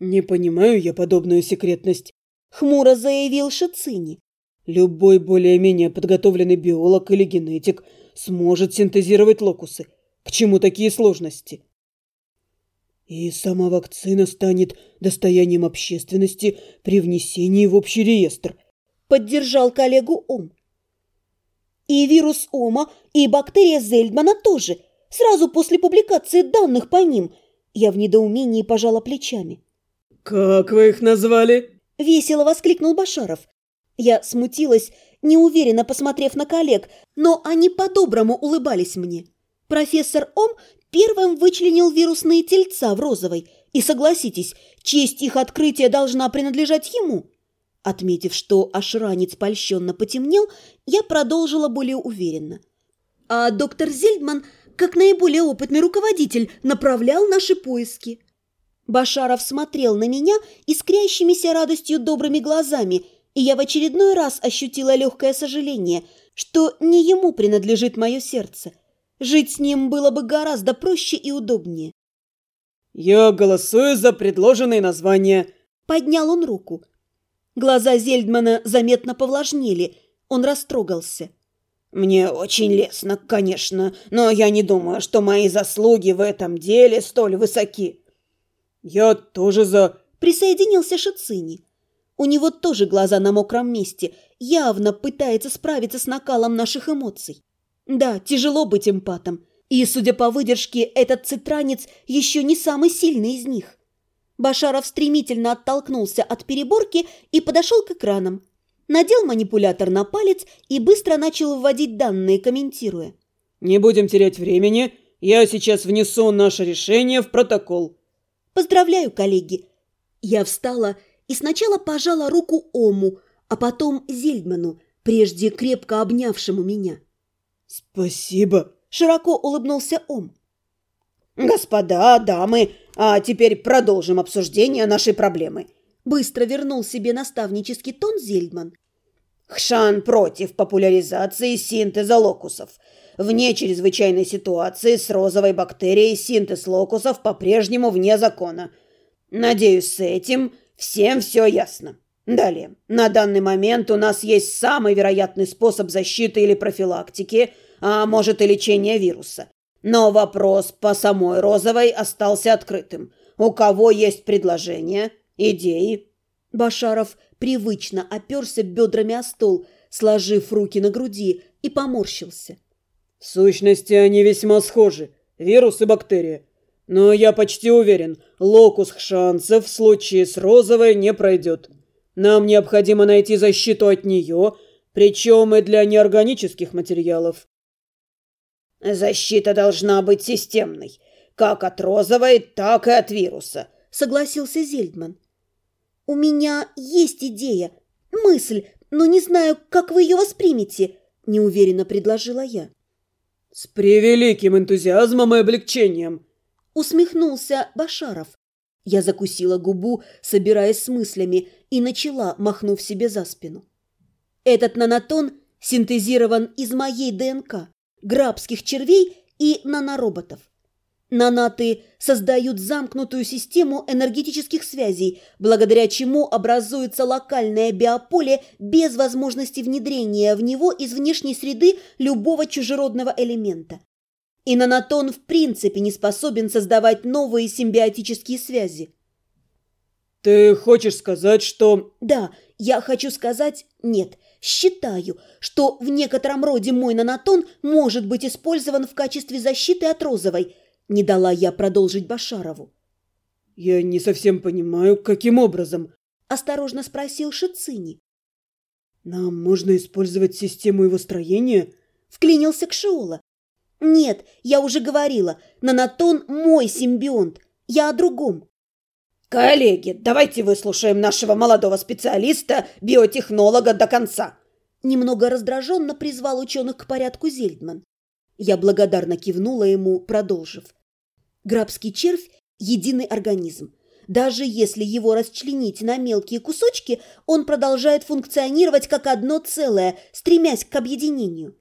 «Не понимаю я подобную секретность», — хмуро заявил Шицини. «Любой более-менее подготовленный биолог или генетик сможет синтезировать локусы. К чему такие сложности?» «И сама вакцина станет достоянием общественности при внесении в общий реестр», — поддержал коллегу Ом. «И вирус Ома, и бактерия Зельдмана тоже, сразу после публикации данных по ним», — я в недоумении пожала плечами. «Как вы их назвали?» – весело воскликнул Башаров. Я смутилась, неуверенно посмотрев на коллег, но они по-доброму улыбались мне. Профессор Ом первым вычленил вирусные тельца в розовой, и, согласитесь, честь их открытия должна принадлежать ему. Отметив, что ошранец польщенно потемнел, я продолжила более уверенно. А доктор Зельдман, как наиболее опытный руководитель, направлял наши поиски. Башаров смотрел на меня искрящимися радостью добрыми глазами, и я в очередной раз ощутила легкое сожаление, что не ему принадлежит мое сердце. Жить с ним было бы гораздо проще и удобнее. «Я голосую за предложенные названия», — поднял он руку. Глаза Зельдмана заметно повлажнели, он растрогался. «Мне очень лестно, конечно, но я не думаю, что мои заслуги в этом деле столь высоки. «Я тоже за...» Присоединился Шицини. У него тоже глаза на мокром месте, явно пытается справиться с накалом наших эмоций. Да, тяжело быть эмпатом, и, судя по выдержке, этот цитранец еще не самый сильный из них. Башаров стремительно оттолкнулся от переборки и подошел к экранам. Надел манипулятор на палец и быстро начал вводить данные, комментируя. «Не будем терять времени. Я сейчас внесу наше решение в протокол. Поздравляю, коллеги!» Я встала и сначала пожала руку Ому, а потом Зельдману, прежде крепко обнявшему меня. «Спасибо!» – широко улыбнулся Ом. «Господа, дамы, а теперь продолжим обсуждение нашей проблемы». Быстро вернул себе наставнический тон Зельдман. Хшан против популяризации синтеза локусов – Вне чрезвычайной ситуации с розовой бактерией синтез локусов по-прежнему вне закона. Надеюсь, с этим всем все ясно. Далее. На данный момент у нас есть самый вероятный способ защиты или профилактики, а может и лечения вируса. Но вопрос по самой розовой остался открытым. У кого есть предложения, идеи? Башаров привычно оперся бедрами о стол, сложив руки на груди, и поморщился. В сущности, они весьма схожи. Вирус и бактерия. Но я почти уверен, локус шансов в случае с розовой не пройдет. Нам необходимо найти защиту от нее, причем и для неорганических материалов. Защита должна быть системной, как от розовой, так и от вируса, согласился Зельдман. У меня есть идея, мысль, но не знаю, как вы ее воспримете, неуверенно предложила я. «С превеликим энтузиазмом и облегчением!» Усмехнулся Башаров. Я закусила губу, собираясь с мыслями, и начала, махнув себе за спину. Этот нанотон синтезирован из моей ДНК, грабских червей и нанороботов. Нанаты создают замкнутую систему энергетических связей, благодаря чему образуется локальное биополе без возможности внедрения в него из внешней среды любого чужеродного элемента. И нанотон в принципе не способен создавать новые симбиотические связи. «Ты хочешь сказать, что...» «Да, я хочу сказать нет. Считаю, что в некотором роде мой нанотон может быть использован в качестве защиты от розовой – не дала я продолжить Башарову. «Я не совсем понимаю, каким образом?» – осторожно спросил Шицини. «Нам можно использовать систему его строения?» – вклинился Кшиола. «Нет, я уже говорила, нанотон – мой симбионт. Я о другом». «Коллеги, давайте выслушаем нашего молодого специалиста, биотехнолога, до конца!» Немного раздраженно призвал ученых к порядку Зельдман. Я благодарно кивнула ему, продолжив. Грабский червь – единый организм. Даже если его расчленить на мелкие кусочки, он продолжает функционировать как одно целое, стремясь к объединению.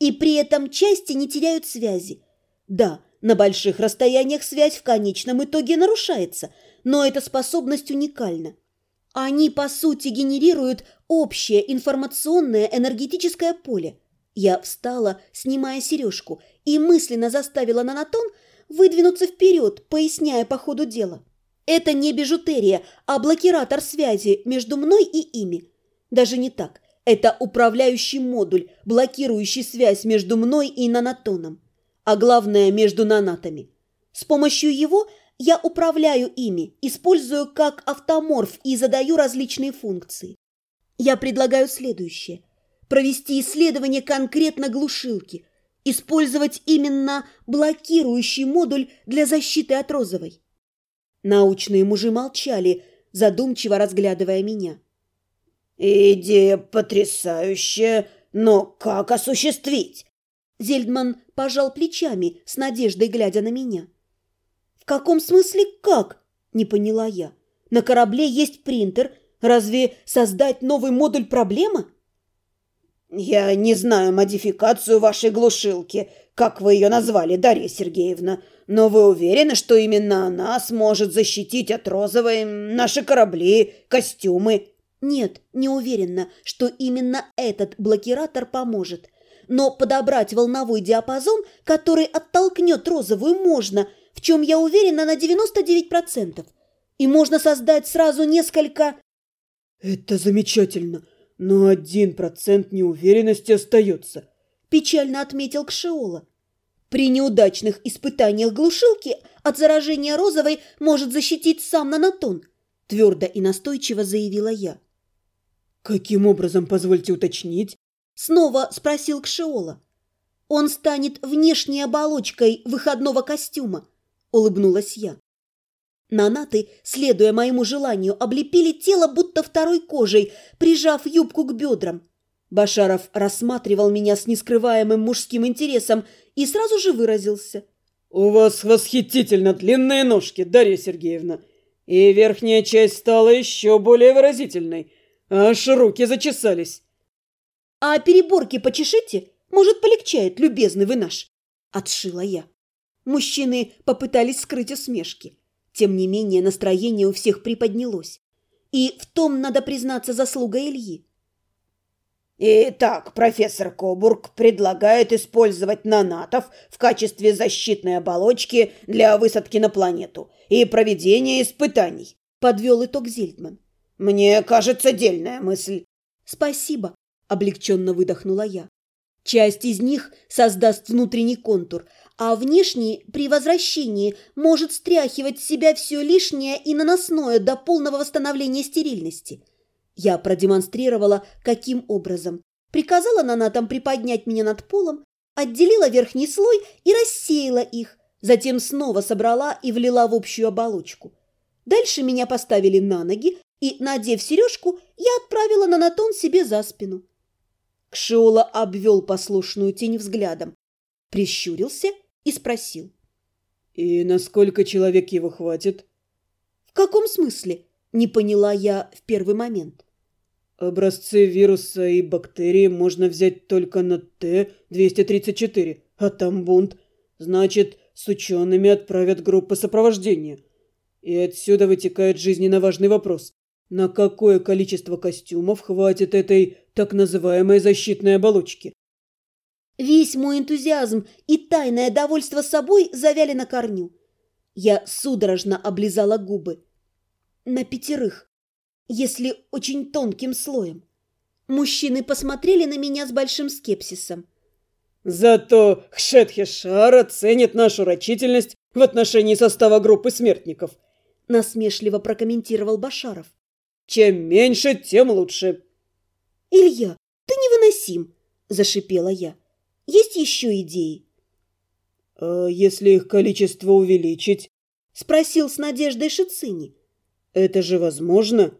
И при этом части не теряют связи. Да, на больших расстояниях связь в конечном итоге нарушается, но эта способность уникальна. Они, по сути, генерируют общее информационное энергетическое поле. Я встала, снимая сережку, и мысленно заставила Нанатон выдвинуться вперед, поясняя по ходу дела. Это не бижутерия, а блокиратор связи между мной и ими. Даже не так. Это управляющий модуль, блокирующий связь между мной и нанотоном. А главное, между нанатами. С помощью его я управляю ими, использую как автоморф и задаю различные функции. Я предлагаю следующее. Провести исследование конкретно глушилки, использовать именно блокирующий модуль для защиты от розовой. Научные мужи молчали, задумчиво разглядывая меня. «Идея потрясающая, но как осуществить?» Зельдман пожал плечами, с надеждой глядя на меня. «В каком смысле как?» – не поняла я. «На корабле есть принтер. Разве создать новый модуль проблема?» «Я не знаю модификацию вашей глушилки, как вы ее назвали, Дарья Сергеевна, но вы уверены, что именно она сможет защитить от розовой наши корабли, костюмы?» Нет, не уверена, что именно этот блокиратор поможет. Но подобрать волновой диапазон, который оттолкнет розовую, можно, в чем я уверена на 99%. И можно создать сразу несколько... Это замечательно, но один процент неуверенности остается, печально отметил Кшиола. При неудачных испытаниях глушилки от заражения розовой может защитить сам нанотон, твердо и настойчиво заявила я. «Каким образом, позвольте уточнить?» Снова спросил Кшиола. «Он станет внешней оболочкой выходного костюма», — улыбнулась я. Нанаты, следуя моему желанию, облепили тело будто второй кожей, прижав юбку к бедрам. Башаров рассматривал меня с нескрываемым мужским интересом и сразу же выразился. «У вас восхитительно длинные ножки, Дарья Сергеевна, и верхняя часть стала еще более выразительной. Аж руки зачесались. А переборки почешите? Может, полегчает, любезный вы наш? Отшила я. Мужчины попытались скрыть усмешки. Тем не менее, настроение у всех приподнялось. И в том, надо признаться, заслуга Ильи. Итак, профессор Кобург предлагает использовать нанатов в качестве защитной оболочки для высадки на планету и проведения испытаний. Подвел итог Зельдман. Мне кажется, дельная мысль. Спасибо, облегченно выдохнула я. Часть из них создаст внутренний контур, а внешний при возвращении может стряхивать с себя все лишнее и наносное до полного восстановления стерильности. Я продемонстрировала, каким образом. Приказала нанатам приподнять меня над полом, отделила верхний слой и рассеяла их, затем снова собрала и влила в общую оболочку. Дальше меня поставили на ноги, и, надев сережку, я отправила нанотон себе за спину. Кшиола обвел послушную тень взглядом, прищурился и спросил. «И насколько человек его хватит?» «В каком смысле?» – не поняла я в первый момент. «Образцы вируса и бактерии можно взять только на Т-234, а там бунт. Значит, с учеными отправят группы сопровождения. И отсюда вытекает жизненно важный вопрос. На какое количество костюмов хватит этой так называемой защитной оболочки? Весь мой энтузиазм и тайное довольство собой завяли на корню. Я судорожно облизала губы. На пятерых, если очень тонким слоем. Мужчины посмотрели на меня с большим скепсисом. Зато Хшетхешар оценит нашу рачительность в отношении состава группы смертников, насмешливо прокомментировал Башаров. Чем меньше, тем лучше. Илья, ты невыносим, зашипела я. Есть еще идеи? А если их количество увеличить? Спросил с надеждой Шицини. Это же возможно?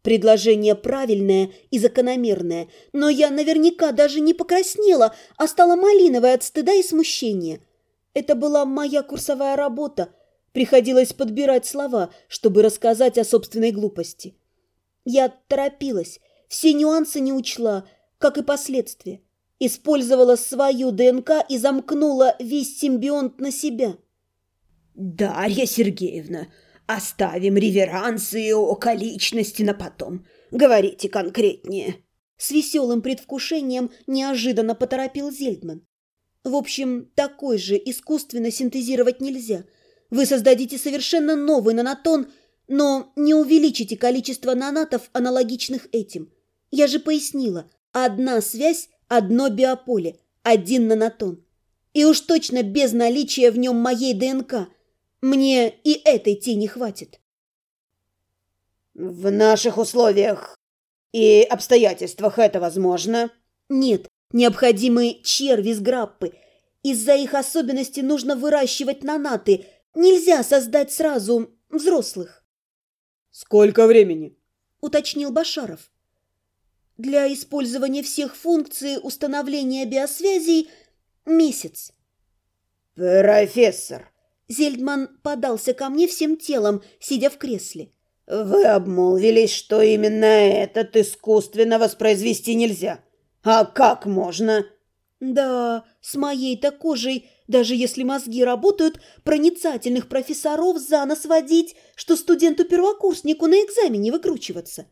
Предложение правильное и закономерное, но я наверняка даже не покраснела, а стала малиновой от стыда и смущения. Это была моя курсовая работа. Приходилось подбирать слова, чтобы рассказать о собственной глупости. Я торопилась, все нюансы не учла, как и последствия. Использовала свою ДНК и замкнула весь симбионт на себя. «Дарья Сергеевна, Оставим реверансы и околичности на потом. Говорите конкретнее. С веселым предвкушением неожиданно поторопил Зельдман. В общем, такой же искусственно синтезировать нельзя. Вы создадите совершенно новый нанотон, но не увеличите количество нанатов, аналогичных этим. Я же пояснила, одна связь, одно биополе, один нанотон. И уж точно без наличия в нем моей ДНК. Мне и этой тени хватит. В наших условиях и обстоятельствах это возможно? Нет, необходимы черви с граппы. Из-за их особенностей нужно выращивать нанаты. Нельзя создать сразу взрослых. Сколько времени? Уточнил Башаров. Для использования всех функций установления биосвязей месяц. Профессор. Зельдман подался ко мне всем телом, сидя в кресле. Вы обмолвились, что именно этот искусственно воспроизвести нельзя. А как можно? Да, с моей-то кожей, даже если мозги работают, проницательных профессоров за нос водить, что студенту-первокурснику на экзамене выкручиваться.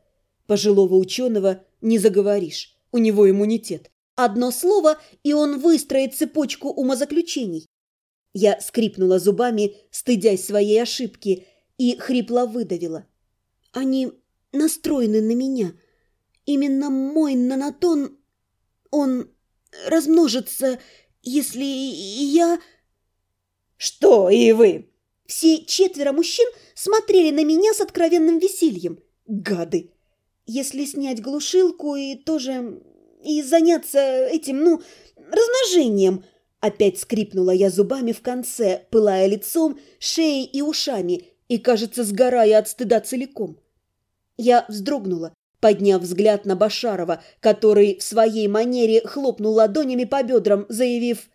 Пожилого ученого не заговоришь, у него иммунитет. Одно слово, и он выстроит цепочку умозаключений. Я скрипнула зубами, стыдясь своей ошибки, и хрипло выдавила. Они настроены на меня. Именно мой нанотон, он размножится, если я... Что и вы? Все четверо мужчин смотрели на меня с откровенным весельем. Гады! Если снять глушилку и тоже... и заняться этим, ну, размножением... Опять скрипнула я зубами в конце, пылая лицом, шеей и ушами, и, кажется, сгорая от стыда целиком. Я вздрогнула, подняв взгляд на Башарова, который в своей манере хлопнул ладонями по бедрам, заявив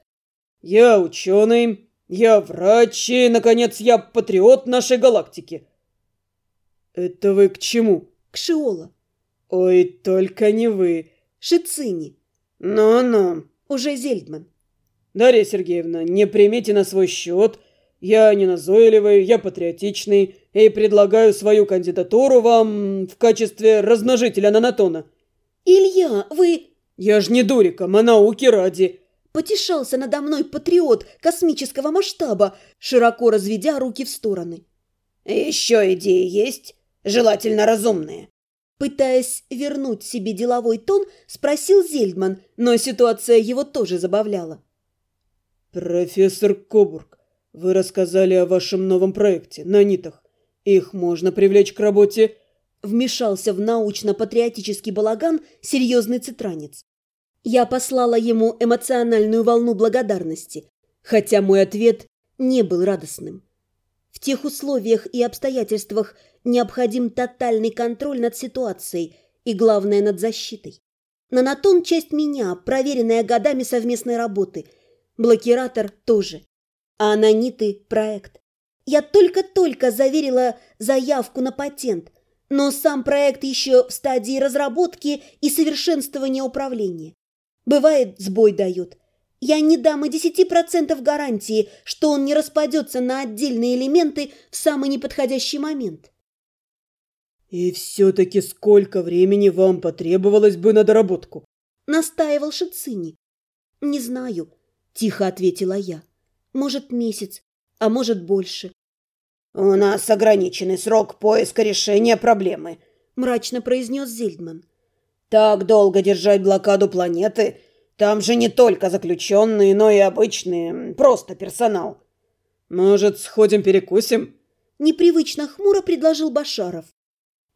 «Я ученый, я врач и, наконец, я патриот нашей галактики». «Это вы к чему?» «К Шиола». «Ой, только не вы». «Шицини». «Ну-ну». «Уже Зельдман». «Дарья Сергеевна, не примите на свой счет. Я не назойливый, я патриотичный и предлагаю свою кандидатуру вам в качестве размножителя нанотона». «Илья, вы...» «Я ж не дуриком, а науки ради». Потешался надо мной патриот космического масштаба, широко разведя руки в стороны. «Еще идеи есть? Желательно разумные». Пытаясь вернуть себе деловой тон, спросил Зельдман, но ситуация его тоже забавляла. «Профессор Кобург, вы рассказали о вашем новом проекте, на нитах. Их можно привлечь к работе?» Вмешался в научно-патриотический балаган серьезный цитранец. Я послала ему эмоциональную волну благодарности, хотя мой ответ не был радостным. Тех условиях и обстоятельствах необходим тотальный контроль над ситуацией и, главное, над защитой. Нанотон – часть меня, проверенная годами совместной работы. Блокиратор тоже. А ананиты – проект. Я только-только заверила заявку на патент, но сам проект еще в стадии разработки и совершенствования управления. Бывает, сбой дает. Я не дам и десяти процентов гарантии, что он не распадется на отдельные элементы в самый неподходящий момент. «И все-таки сколько времени вам потребовалось бы на доработку?» Настаивал Шицини. «Не знаю», – тихо ответила я. «Может, месяц, а может, больше». «У нас ограниченный срок поиска решения проблемы», – мрачно произнес Зельдман. «Так долго держать блокаду планеты? Там же не только заключенные, но и обычные, просто персонал». «Может, сходим перекусим?» Непривычно хмуро предложил Башаров.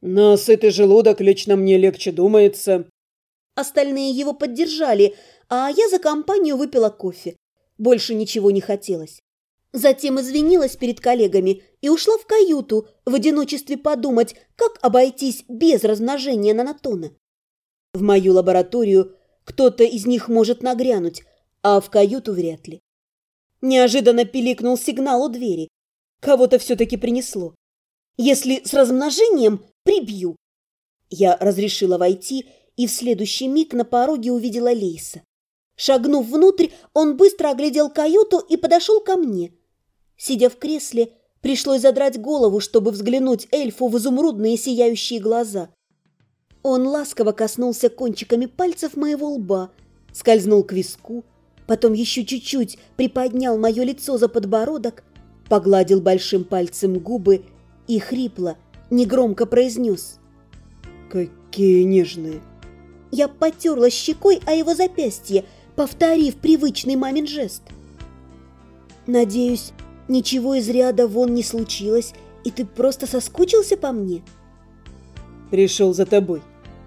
На сытый желудок лично мне легче думается. Остальные его поддержали, а я за компанию выпила кофе. Больше ничего не хотелось. Затем извинилась перед коллегами и ушла в каюту в одиночестве подумать, как обойтись без размножения нанотона. В мою лабораторию кто-то из них может нагрянуть, а в каюту вряд ли. Неожиданно пиликнул сигнал у двери. Кого-то все-таки принесло. Если с размножением, Прибью!» Я разрешила войти, и в следующий миг на пороге увидела Лейса. Шагнув внутрь, он быстро оглядел каюту и подошел ко мне. Сидя в кресле, Пришлось задрать голову, чтобы взглянуть эльфу в изумрудные сияющие глаза. Он ласково коснулся кончиками пальцев моего лба, скользнул к виску, потом еще чуть-чуть приподнял мое лицо за подбородок, погладил большим пальцем губы и хрипло, негромко произнес. «Какие нежные!» Я потерла щекой о его запястье, повторив привычный мамин жест. «Надеюсь, ничего из ряда вон не случилось, и ты просто соскучился по мне?» «Пришел за тобой».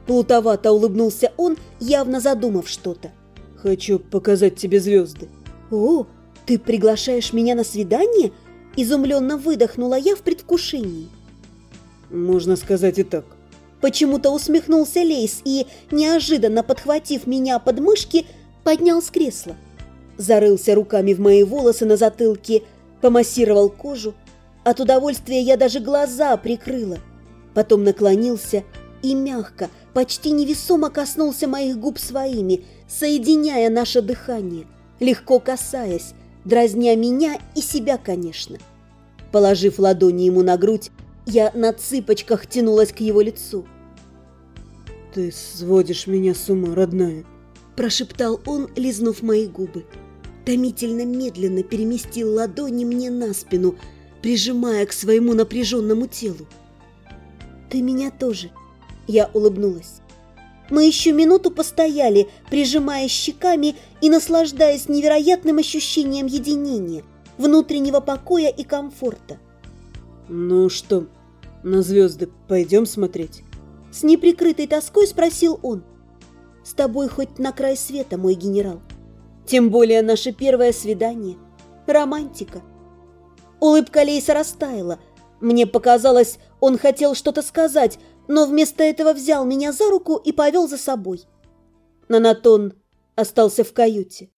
Плутовато улыбнулся он, явно задумав что-то. «Хочу показать тебе звезды». «О, ты приглашаешь меня на свидание?» Изумленно выдохнула я в предвкушении. «Можно сказать и так». Почему-то усмехнулся Лейс и, неожиданно подхватив меня под мышки, поднял с кресла. Зарылся руками в мои волосы на затылке, помассировал кожу. От удовольствия я даже глаза прикрыла. Потом наклонился и мягко, почти невесомо коснулся моих губ своими, соединяя наше дыхание, легко касаясь, дразня меня и себя, конечно. Положив ладони ему на грудь, я на цыпочках тянулась к его лицу. «Ты сводишь меня с ума, родная», – прошептал он, лизнув мои губы. Томительно медленно переместил ладони мне на спину, прижимая к своему напряженному телу. «Ты меня тоже», – я улыбнулась. Мы еще минуту постояли, прижимая щеками и наслаждаясь невероятным ощущением единения, внутреннего покоя и комфорта. «Ну что, на звезды пойдем смотреть?» С неприкрытой тоской спросил он. «С тобой хоть на край света, мой генерал. Тем более наше первое свидание. Романтика». Улыбка Лейса растаяла. Мне показалось, он хотел что-то сказать, но вместо этого взял меня за руку и повел за собой. Нанатон остался в каюте.